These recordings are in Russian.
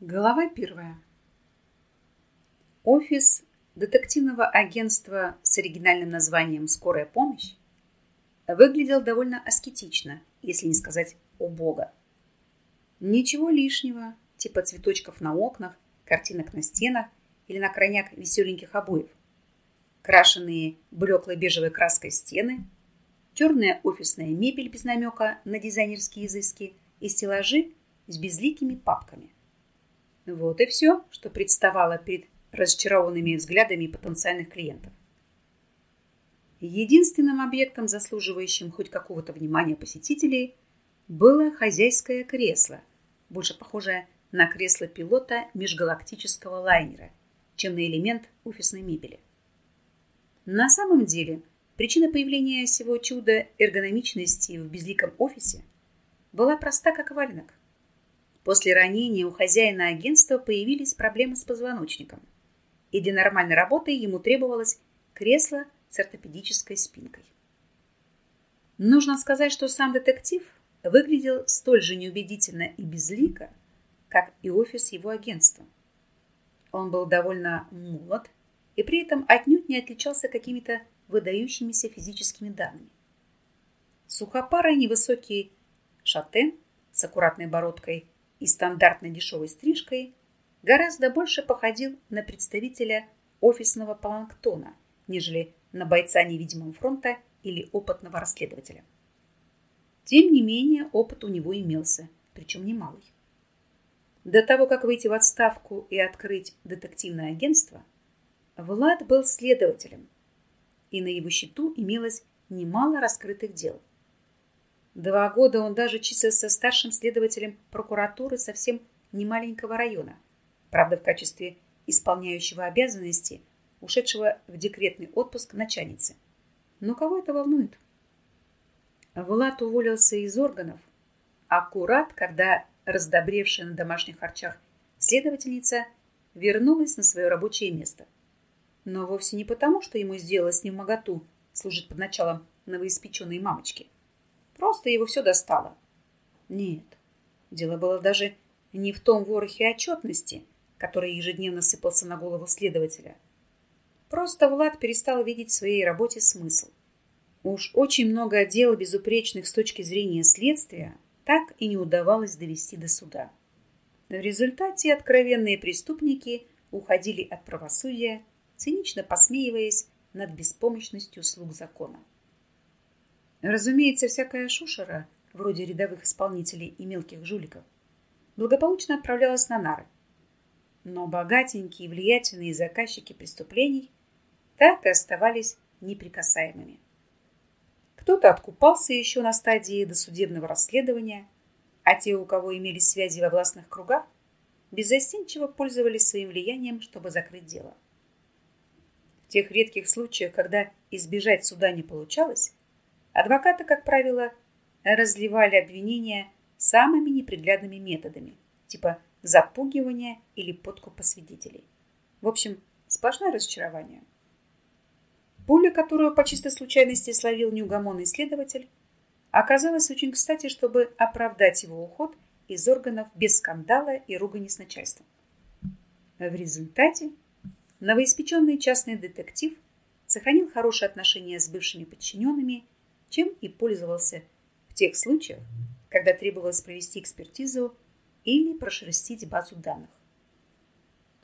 Глава первая. Офис детективного агентства с оригинальным названием «Скорая помощь» выглядел довольно аскетично, если не сказать убого. Ничего лишнего, типа цветочков на окнах, картинок на стенах или на крайняк веселеньких обоев. Крашеные блеклой бежевой краской стены, черная офисная мебель без намека на дизайнерские изыски и стеллажи с безликими папками. Вот и все, что представало перед разочарованными взглядами потенциальных клиентов. Единственным объектом, заслуживающим хоть какого-то внимания посетителей, было хозяйское кресло, больше похожее на кресло пилота межгалактического лайнера, чем на элемент офисной мебели. На самом деле, причина появления всего чуда эргономичности в безликом офисе была проста, как валенок. После ранения у хозяина агентства появились проблемы с позвоночником, и для нормальной работы ему требовалось кресло с ортопедической спинкой. Нужно сказать, что сам детектив выглядел столь же неубедительно и безлико, как и офис его агентства. Он был довольно молод и при этом отнюдь не отличался какими-то выдающимися физическими данными. Сухопарый невысокий шатен с аккуратной бородкой и стандартной дешевой стрижкой гораздо больше походил на представителя офисного планктона, нежели на бойца невидимого фронта или опытного расследователя. Тем не менее, опыт у него имелся, причем немалый. До того, как выйти в отставку и открыть детективное агентство, Влад был следователем, и на его счету имелось немало раскрытых дел – Два года он даже числился старшим следователем прокуратуры совсем немаленького района, правда, в качестве исполняющего обязанности, ушедшего в декретный отпуск начальницы. Но кого это волнует? Влад уволился из органов, аккурат, когда раздобревшая на домашних харчах следовательница вернулась на свое рабочее место. Но вовсе не потому, что ему сделалось не в моготу служить под началом новоиспеченной мамочки – Просто его все достало. Нет, дело было даже не в том ворохе отчетности, который ежедневно сыпался на голову следователя. Просто Влад перестал видеть в своей работе смысл. Уж очень много дел безупречных с точки зрения следствия так и не удавалось довести до суда. В результате откровенные преступники уходили от правосудия, цинично посмеиваясь над беспомощностью слуг закона. Разумеется, всякая шушера, вроде рядовых исполнителей и мелких жуликов, благополучно отправлялась на нары. Но богатенькие и влиятельные заказчики преступлений так и оставались неприкасаемыми. Кто-то откупался еще на стадии досудебного расследования, а те, у кого имелись связи во властных кругах, беззастенчиво пользовались своим влиянием, чтобы закрыть дело. В тех редких случаях, когда избежать суда не получалось, Адвокаты, как правило, разливали обвинения самыми неприглядными методами, типа запугивания или подкупа свидетелей. В общем, сплошное разочарование. Пуля, которую по чистой случайности словил неугомонный следователь, оказалась очень кстати, чтобы оправдать его уход из органов без скандала и ругани с начальством. В результате новоиспеченный частный детектив сохранил хорошие отношения с бывшими подчиненными чем и пользовался в тех случаях, когда требовалось провести экспертизу или прошерстить базу данных.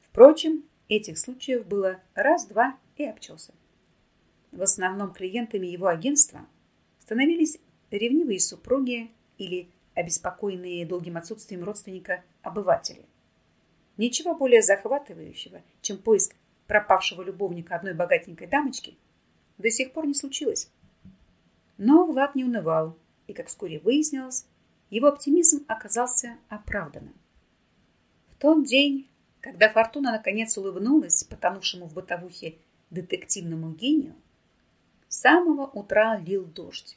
Впрочем, этих случаев было раз-два и обчелся. В основном клиентами его агентства становились ревнивые супруги или обеспокоенные долгим отсутствием родственника обыватели. Ничего более захватывающего, чем поиск пропавшего любовника одной богатенькой дамочки, до сих пор не случилось. Но Влад не унывал, и, как вскоре выяснилось, его оптимизм оказался оправданным. В тот день, когда Фортуна наконец улыбнулась потонувшему в бытовухе детективному гению, с самого утра лил дождь,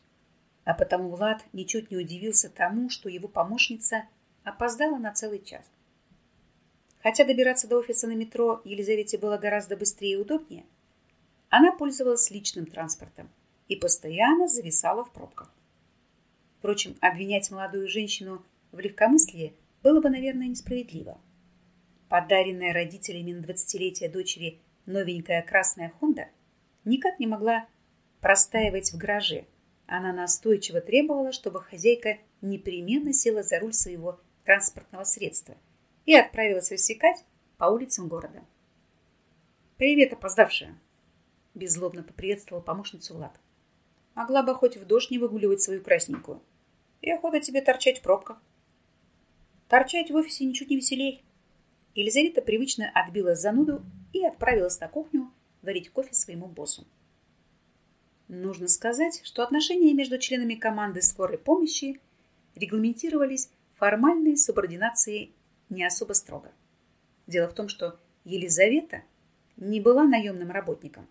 а потому Влад ничуть не удивился тому, что его помощница опоздала на целый час. Хотя добираться до офиса на метро Елизавете было гораздо быстрее и удобнее, она пользовалась личным транспортом – и постоянно зависала в пробках. Впрочем, обвинять молодую женщину в легкомыслии было бы, наверное, несправедливо. Подаренная родителями на двадцатилетие дочери новенькая красная Хонда никак не могла простаивать в гараже. Она настойчиво требовала, чтобы хозяйка непременно села за руль своего транспортного средства и отправилась рассекать по улицам города. «Привет, опоздавшая!» Беззлобно поприветствовал помощницу Влад. «Могла бы хоть в дождь не выгуливать свою красненькую. И охота тебе торчать в пробках». «Торчать в офисе ничуть не веселей». Елизавета привычно отбила зануду и отправилась на кухню варить кофе своему боссу. Нужно сказать, что отношения между членами команды скорой помощи регламентировались формальной субординацией не особо строго. Дело в том, что Елизавета не была наемным работником.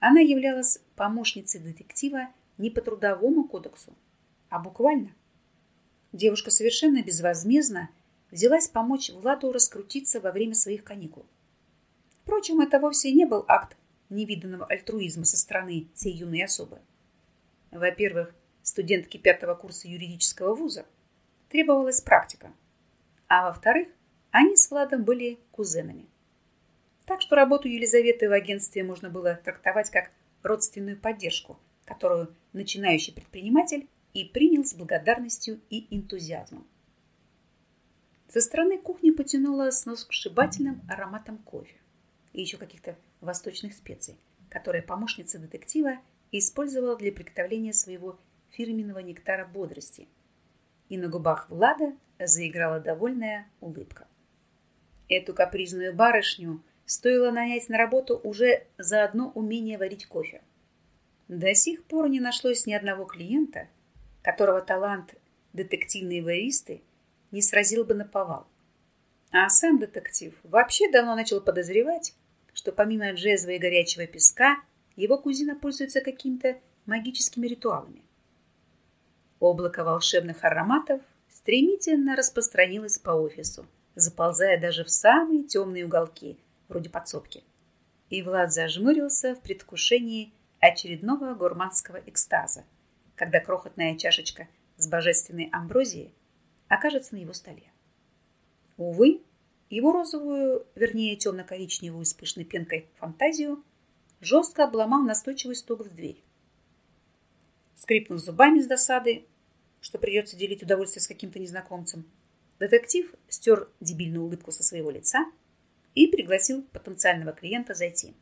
Она являлась помощницей детектива не по трудовому кодексу, а буквально. Девушка совершенно безвозмездно взялась помочь Владу раскрутиться во время своих каникул. Впрочем, это вовсе не был акт невиданного альтруизма со стороны всей юной особы. Во-первых, студентке пятого курса юридического вуза требовалась практика, а во-вторых, они с Владом были кузенами. Так что работу Елизаветы в агентстве можно было трактовать как родственную поддержку, которую начинающий предприниматель и принял с благодарностью и энтузиазмом. Со стороны кухни потянуло с сногсшибательным ароматом кофе и еще каких-то восточных специй, которые помощница детектива использовала для приготовления своего фирменного нектара бодрости. И на губах Влада заиграла довольная улыбка. Эту капризную барышню стоило нанять на работу уже за одно умение варить кофе. До сих пор не нашлось ни одного клиента, которого талант детективной баристы не сразил бы на повал. А сам детектив вообще давно начал подозревать, что помимо джезва и горячего песка, его кузина пользуется какими-то магическими ритуалами. Облако волшебных ароматов стремительно распространилось по офису, заползая даже в самые темные уголки, вроде подсобки. И Влад зажмурился в предвкушении очередного гурманского экстаза, когда крохотная чашечка с божественной амброзией окажется на его столе. Увы, его розовую, вернее темно-коричневую с пышной пенкой фантазию жестко обломал настойчивый стук в дверь. Скрипнув зубами с досады, что придется делить удовольствие с каким-то незнакомцем, детектив стер дебильную улыбку со своего лица и пригласил потенциального клиента зайти.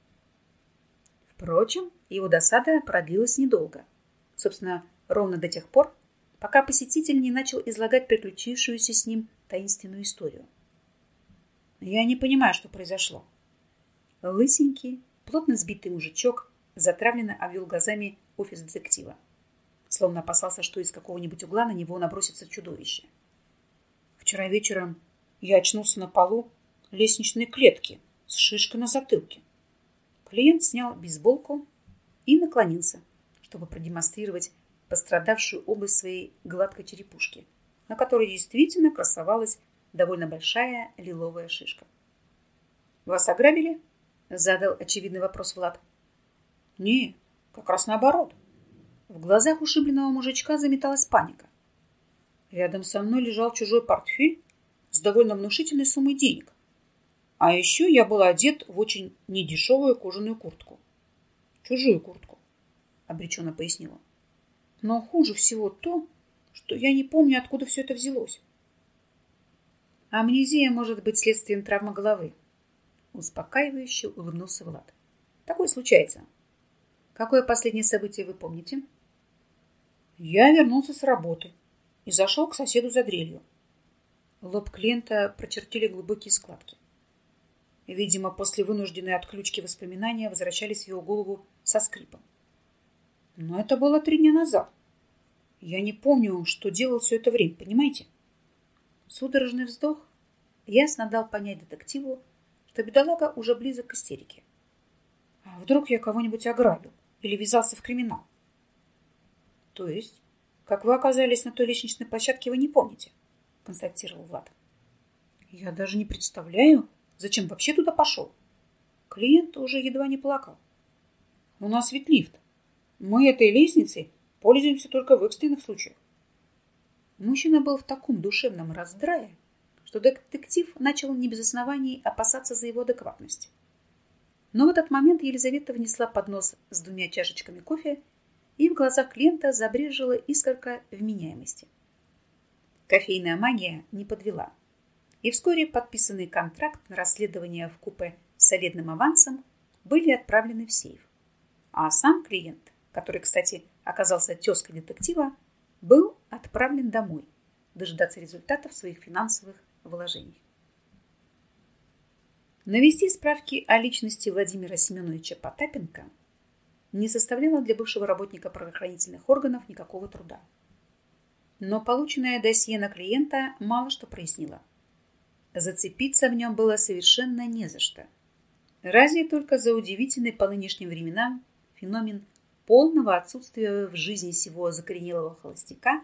Впрочем, его досада продлилась недолго. Собственно, ровно до тех пор, пока посетитель не начал излагать приключившуюся с ним таинственную историю. Я не понимаю, что произошло. Лысенький, плотно сбитый мужичок затравленно обвел глазами офис детектива. Словно опасался, что из какого-нибудь угла на него набросится чудовище. Вчера вечером я очнулся на полу лестничной клетки с шишкой на затылке. Клиент снял бейсболку и наклонился, чтобы продемонстрировать пострадавшую область своей гладкой черепушки, на которой действительно красовалась довольно большая лиловая шишка. «Вас ограбили?» – задал очевидный вопрос Влад. «Не, как раз наоборот». В глазах ушибленного мужичка заметалась паника. Рядом со мной лежал чужой портфель с довольно внушительной суммой денег. А еще я был одет в очень недешевую кожаную куртку. Чужую куртку, обреченно пояснила. Но хуже всего то, что я не помню, откуда все это взялось. Амнезия может быть следствием травмы головы. Успокаивающе улыбнулся Влад. Такое случается. Какое последнее событие вы помните? Я вернулся с работы и зашел к соседу за дрелью. Лоб клиента прочертили глубокие складки. Видимо, после вынужденной отключки воспоминания возвращались в его голову со скрипом. Но это было три дня назад. Я не помню, что делал все это время, понимаете? Судорожный вздох ясно дал понять детективу, что бедолага уже близок к истерике. А вдруг я кого-нибудь ограбил или ввязался в криминал? То есть, как вы оказались на той лестничной площадке, вы не помните? Констатировал Влад. Я даже не представляю, зачем вообще туда пошел. Клиент уже едва не плакал. У нас ведь лифт. Мы этой лестницей пользуемся только в экстренных случаях. Мужчина был в таком душевном раздрае, что детектив начал не без оснований опасаться за его адекватность. Но в этот момент Елизавета внесла поднос с двумя чашечками кофе, и в глазах клиента забрежила искорка вменяемости. Кофейная магия не подвела. И вскоре подписанный контракт на расследование в купе с солидным авансом были отправлены в сейф. А сам клиент, который, кстати, оказался тезкой детектива, был отправлен домой дожидаться результатов своих финансовых вложений. Навести справки о личности Владимира Семеновича Потапенко не составляло для бывшего работника правоохранительных органов никакого труда. Но полученное досье на клиента мало что прояснило. Зацепиться в нем было совершенно не за что. Разве только за удивительный по нынешним временам феномен полного отсутствия в жизни всего закоренелого холостяка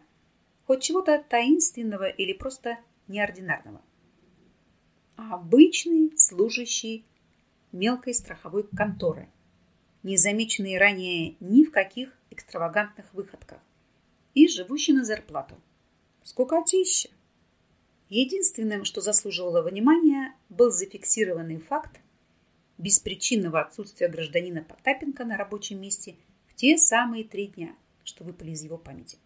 хоть чего-то таинственного или просто неординарного а обычный служащий мелкой страховой конторы, не замеченный ранее ни в каких экстравагантных выходках и живущий на зарплату. Скукотища! Единственным, что заслуживало внимания, был зафиксированный факт беспричинного отсутствия гражданина Потапенко на рабочем месте в те самые три дня, что выпали из его памяти.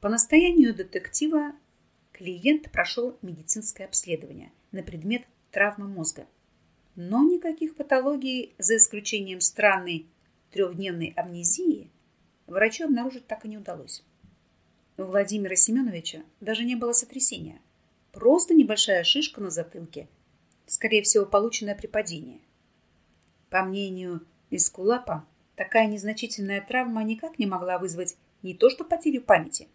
По настоянию детектива клиент прошел медицинское обследование на предмет травмы мозга. Но никаких патологий, за исключением странной трехдневной амнезии, врачу обнаружить так и не удалось. У Владимира Семеновича даже не было сотрясения. Просто небольшая шишка на затылке, скорее всего, полученная при падении. По мнению Искулапа, такая незначительная травма никак не могла вызвать не то что потерю памяти,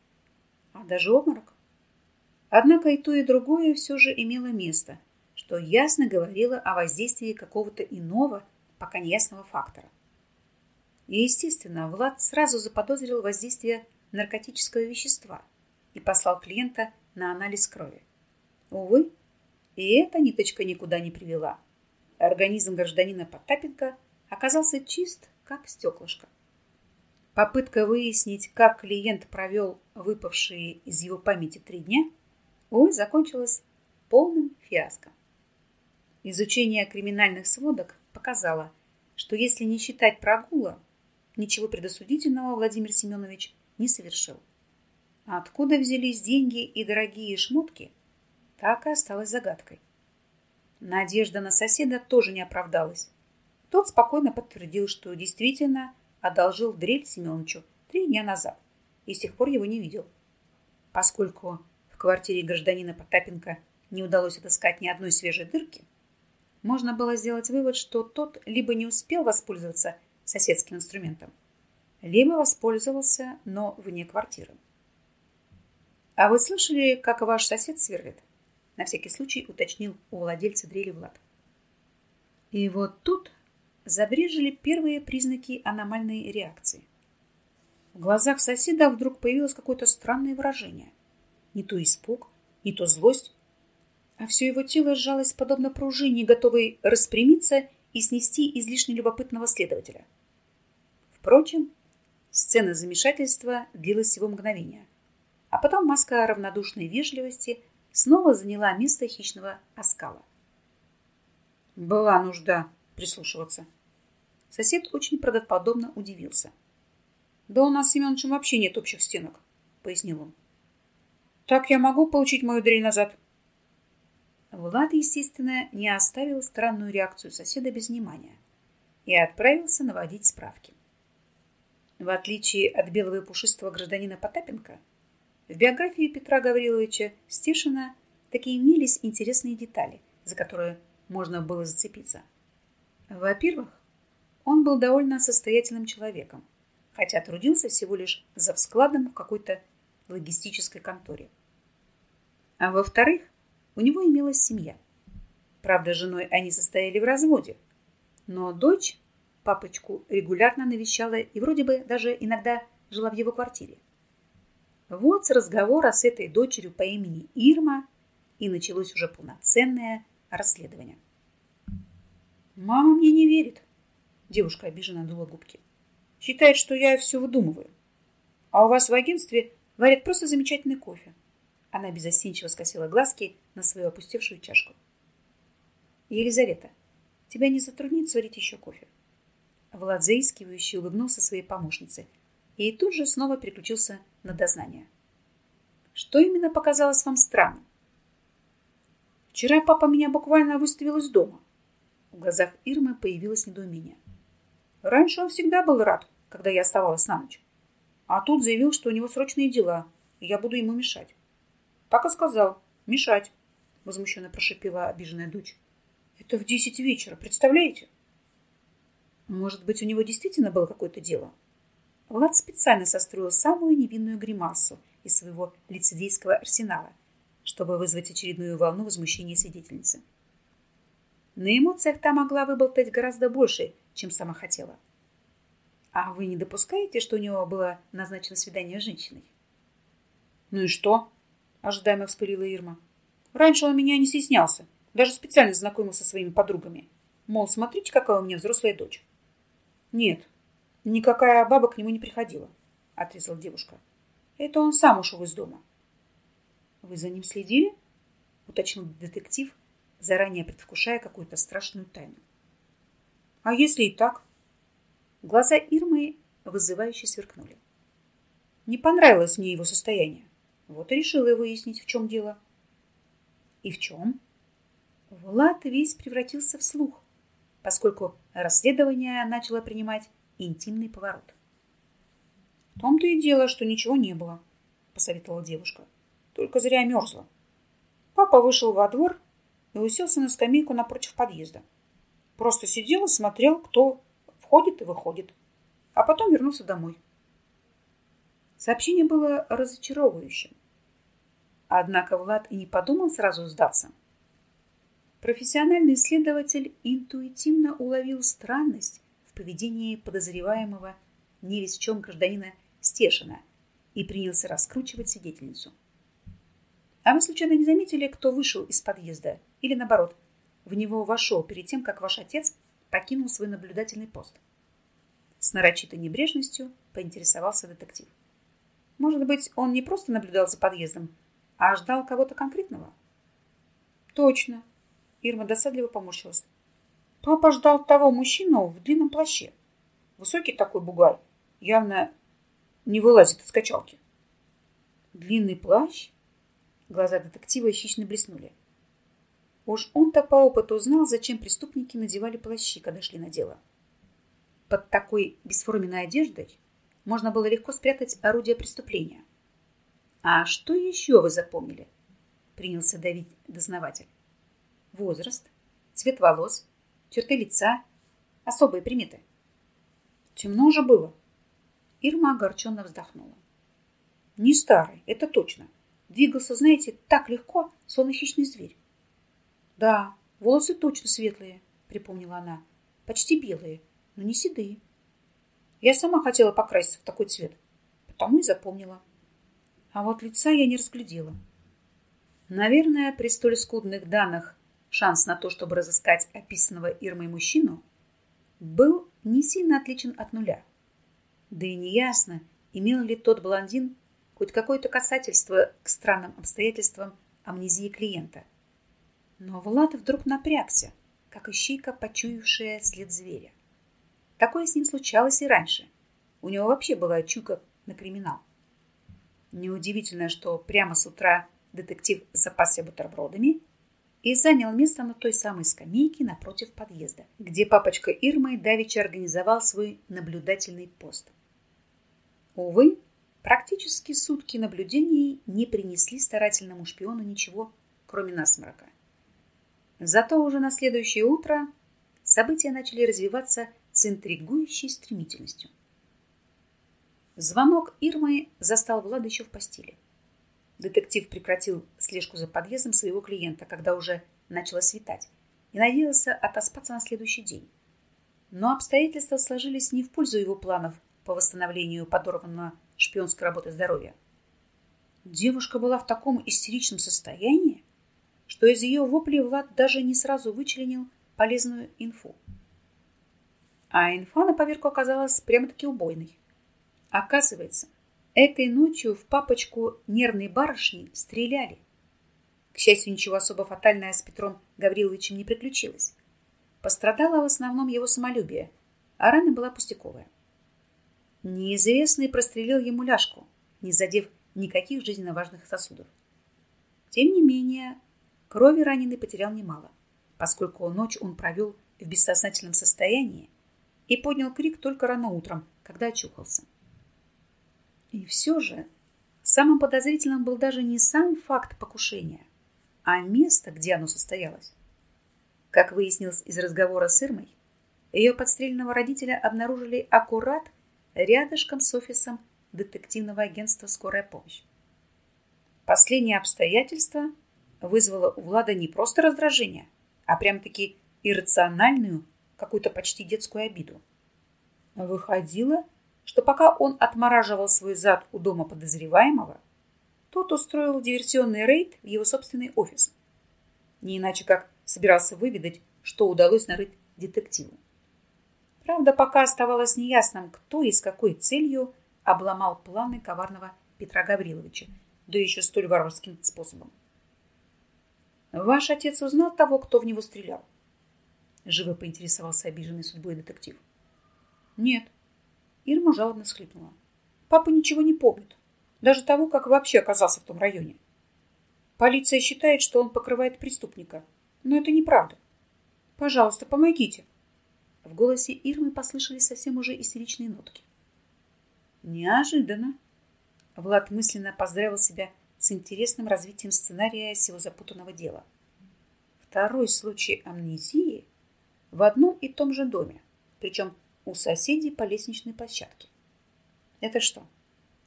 а даже обморок. Однако и то, и другое все же имело место, что ясно говорило о воздействии какого-то иного, пока неясного фактора. И, естественно, Влад сразу заподозрил воздействие наркотического вещества и послал клиента на анализ крови. Увы, и эта ниточка никуда не привела. Организм гражданина Потапенко оказался чист, как стеклышко. Попытка выяснить, как клиент провел выпавшие из его памяти три дня – увы, закончилась полным фиаско. Изучение криминальных сводок показало, что если не считать прогула, ничего предосудительного Владимир Семенович не совершил. А откуда взялись деньги и дорогие шмотки, так и осталось загадкой. Надежда на соседа тоже не оправдалась. Тот спокойно подтвердил, что действительно одолжил дрель Семеновичу три дня назад и с тех пор его не видел. Поскольку в квартире гражданина Потапенко не удалось отыскать ни одной свежей дырки, можно было сделать вывод, что тот либо не успел воспользоваться соседским инструментом, либо воспользовался, но вне квартиры. «А вы слышали, как ваш сосед сверлит?» На всякий случай уточнил у владельца дрели Влад. И вот тут забрежили первые признаки аномальной реакции. В глазах соседа вдруг появилось какое-то странное выражение не то испуг, не то злость, а все его тело сжалось подобно пружине, готовой распрямиться и снести излишне любопытного следователя. Впрочем, сцена замешательства длилась всего мгновения, а потом маска равнодушной вежливости снова заняла место хищного оскала. Была нужда прислушиваться. Сосед очень правдоподобно удивился. «Да у нас с Семеновичем вообще нет общих стенок», — пояснил он. Так я могу получить мою дрель назад? Влад, естественно, не оставил странную реакцию соседа без внимания и отправился наводить справки. В отличие от белого и пушистого гражданина Потапенко, в биографии Петра Гавриловича Стешина такие имелись интересные детали, за которые можно было зацепиться. Во-первых, он был довольно состоятельным человеком, хотя трудился всего лишь за складом в какой-то логистической конторе. А во-вторых, у него имелась семья. Правда, с женой они состояли в разводе. Но дочь папочку регулярно навещала и вроде бы даже иногда жила в его квартире. Вот с разговора с этой дочерью по имени Ирма и началось уже полноценное расследование. «Мама мне не верит», – девушка обиженно дула губки. «Считает, что я все выдумываю. А у вас в агентстве варят просто замечательный кофе. Она безостенчиво скосила глазки на свою опустевшую чашку. «Елизавета, тебя не затруднит сварить еще кофе?» Влад заискивающе улыбнулся своей помощнице и тут же снова переключился на дознание. «Что именно показалось вам странным?» «Вчера папа меня буквально выставил из дома». В глазах Ирмы появилось недоумение. «Раньше он всегда был рад, когда я оставалась на ночь. А тут заявил, что у него срочные дела, и я буду ему мешать. Так и сказал. Мешать, возмущенно прошипела обиженная дочь. Это в десять вечера, представляете? Может быть, у него действительно было какое-то дело? Влад специально состроил самую невинную гримасу из своего лицедейского арсенала, чтобы вызвать очередную волну возмущения свидетельницы. На эмоциях та могла выболтать гораздо больше, чем сама хотела. А вы не допускаете, что у него было назначено свидание с женщиной? Ну и что? Ожидаемо вспылила Ирма. Раньше он меня не стеснялся. Даже специально знакомился со своими подругами. Мол, смотрите, какая у меня взрослая дочь. Нет, никакая баба к нему не приходила, отрезала девушка. Это он сам ушел из дома. Вы за ним следили? Уточнил детектив, заранее предвкушая какую-то страшную тайну. А если и так? Глаза Ирмы вызывающе сверкнули. Не понравилось мне его состояние. Вот и решила выяснить, в чем дело. И в чем? Влад весь превратился в слух, поскольку расследование начало принимать интимный поворот. В том-то и дело, что ничего не было, посоветовала девушка. Только зря мерзла. Папа вышел во двор и уселся на скамейку напротив подъезда. Просто сидел и смотрел, кто входит и выходит, а потом вернулся домой. Сообщение было разочаровывающим. Однако Влад и не подумал сразу сдаться. Профессиональный исследователь интуитивно уловил странность в поведении подозреваемого не гражданина Стешина и принялся раскручивать свидетельницу. А вы случайно не заметили, кто вышел из подъезда? Или наоборот, в него вошел перед тем, как ваш отец покинул свой наблюдательный пост? С нарочитой небрежностью поинтересовался детектив. Может быть, он не просто наблюдал за подъездом, а ждал кого-то конкретного? Точно. Ирма досадливо поморщилась. Папа ждал того мужчину в длинном плаще. Высокий такой бугай. Явно не вылазит из качалки. Длинный плащ? Глаза детектива хищно блеснули. Уж он-то по опыту знал, зачем преступники надевали плащи, когда шли на дело. Под такой бесформенной одеждой можно было легко спрятать орудие преступления. «А что еще вы запомнили?» – принялся давить дознаватель. «Возраст, цвет волос, черты лица, особые приметы». «Темно же было». Ирма огорченно вздохнула. «Не старый, это точно. Двигался, знаете, так легко, словно хищный зверь». «Да, волосы точно светлые», – припомнила она. «Почти белые, но не седые. Я сама хотела покраситься в такой цвет, потому и запомнила. А вот лица я не разглядела. Наверное, при столь скудных данных шанс на то, чтобы разыскать описанного Ирмой мужчину, был не сильно отличен от нуля. Да и неясно, имел ли тот блондин хоть какое-то касательство к странным обстоятельствам амнезии клиента. Но Влад вдруг напрягся, как ищейка, почуявшая след зверя. Такое с ним случалось и раньше. У него вообще была чуйка на криминал. Неудивительно, что прямо с утра детектив запасся бутербродами и занял место на той самой скамейке напротив подъезда, где папочка Ирмы давеча организовал свой наблюдательный пост. Увы, практически сутки наблюдений не принесли старательному шпиону ничего, кроме насморка. Зато уже на следующее утро события начали развиваться с интригующей стремительностью. Звонок Ирмы застал Влада еще в постели. Детектив прекратил слежку за подъездом своего клиента, когда уже начало светать, и надеялся отоспаться на следующий день. Но обстоятельства сложились не в пользу его планов по восстановлению подорванного шпионской работы здоровья. Девушка была в таком истеричном состоянии, что из ее воплей Влад даже не сразу вычленил полезную инфу. А инфа на поверку оказалась прямо-таки убойной. Оказывается, этой ночью в папочку нервной барышни стреляли. К счастью, ничего особо фатального с Петром Гавриловичем не приключилось. Пострадало в основном его самолюбие, а рана была пустяковая. Неизвестный прострелил ему ляжку, не задев никаких жизненно важных сосудов. Тем не менее, крови раненый потерял немало, поскольку ночь он провел в бессознательном состоянии и поднял крик только рано утром, когда очухался. И все же самым подозрительным был даже не сам факт покушения, а место, где оно состоялось. Как выяснилось из разговора с Ирмой, ее подстреленного родителя обнаружили аккурат рядышком с офисом детективного агентства «Скорая помощь». Последнее обстоятельство вызвало у Влада не просто раздражение, а прям-таки иррациональную, какую-то почти детскую обиду. Выходило, что пока он отмораживал свой зад у дома подозреваемого, тот устроил диверсионный рейд в его собственный офис. Не иначе как собирался выведать, что удалось нарыть детективу. Правда, пока оставалось неясным, кто и с какой целью обломал планы коварного Петра Гавриловича, да еще столь варварским способом. «Ваш отец узнал того, кто в него стрелял?» Живо поинтересовался обиженный судьбой детектив. «Нет». Ирма жалобно схлипнула. «Папа ничего не помнит. Даже того, как вообще оказался в том районе. Полиция считает, что он покрывает преступника. Но это неправда. Пожалуйста, помогите. В голосе Ирмы послышались совсем уже истеричные нотки. Неожиданно. Влад мысленно поздравил себя с интересным развитием сценария всего запутанного дела. Второй случай амнезии в одном и том же доме, причем у соседей по лестничной площадке. Это что,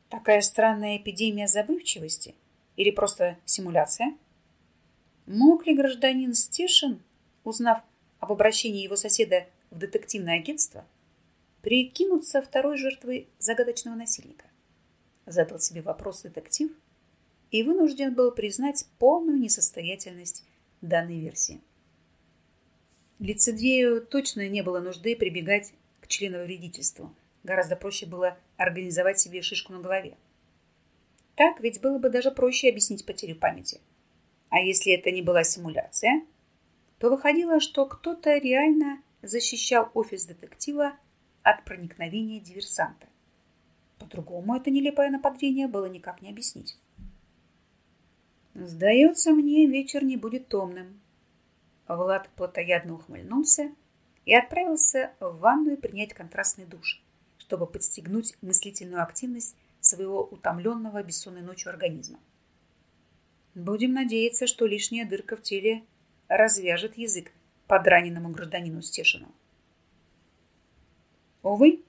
Такая странная эпидемия забывчивости? Или просто симуляция? Мог ли гражданин Стешин, узнав об обращении его соседа в детективное агентство, прикинуться второй жертвой загадочного насильника? Задал себе вопрос детектив и вынужден был признать полную несостоятельность данной версии. Лицедею точно не было нужды прибегать к членовредительству – Гораздо проще было организовать себе шишку на голове. Так ведь было бы даже проще объяснить потерю памяти. А если это не была симуляция, то выходило, что кто-то реально защищал офис детектива от проникновения диверсанта. По-другому это нелепое нападение было никак не объяснить. «Сдается мне, вечер не будет томным». Влад плотоядно ухмыльнулся и отправился в ванную принять контрастный душ чтобы подстегнуть мыслительную активность своего утомленного бессонной ночью организма. Будем надеяться, что лишняя дырка в теле развяжет язык подраненному гражданину Стешину. Увы,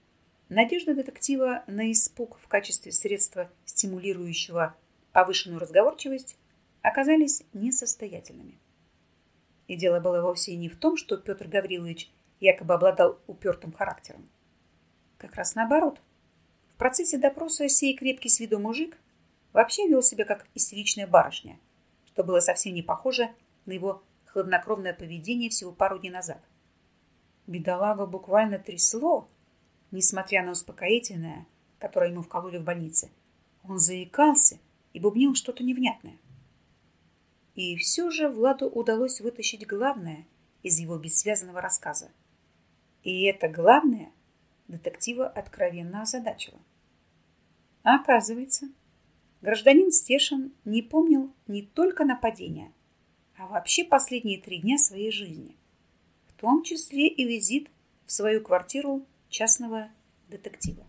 надежда детектива на испуг в качестве средства, стимулирующего повышенную разговорчивость, оказались несостоятельными. И дело было вовсе не в том, что Петр Гаврилович якобы обладал упертым характером. Как раз наоборот. В процессе допроса сей крепкий с виду мужик вообще вел себя как истеричная барышня, что было совсем не похоже на его хладнокровное поведение всего пару дней назад. Бедолагу буквально трясло, несмотря на успокоительное, которое ему вкололи в больнице. Он заикался и бубнил что-то невнятное. И все же Владу удалось вытащить главное из его бессвязанного рассказа. И это главное детектива откровенно озадачило. А оказывается, гражданин Стешин не помнил не только нападения, а вообще последние три дня своей жизни, в том числе и визит в свою квартиру частного детектива.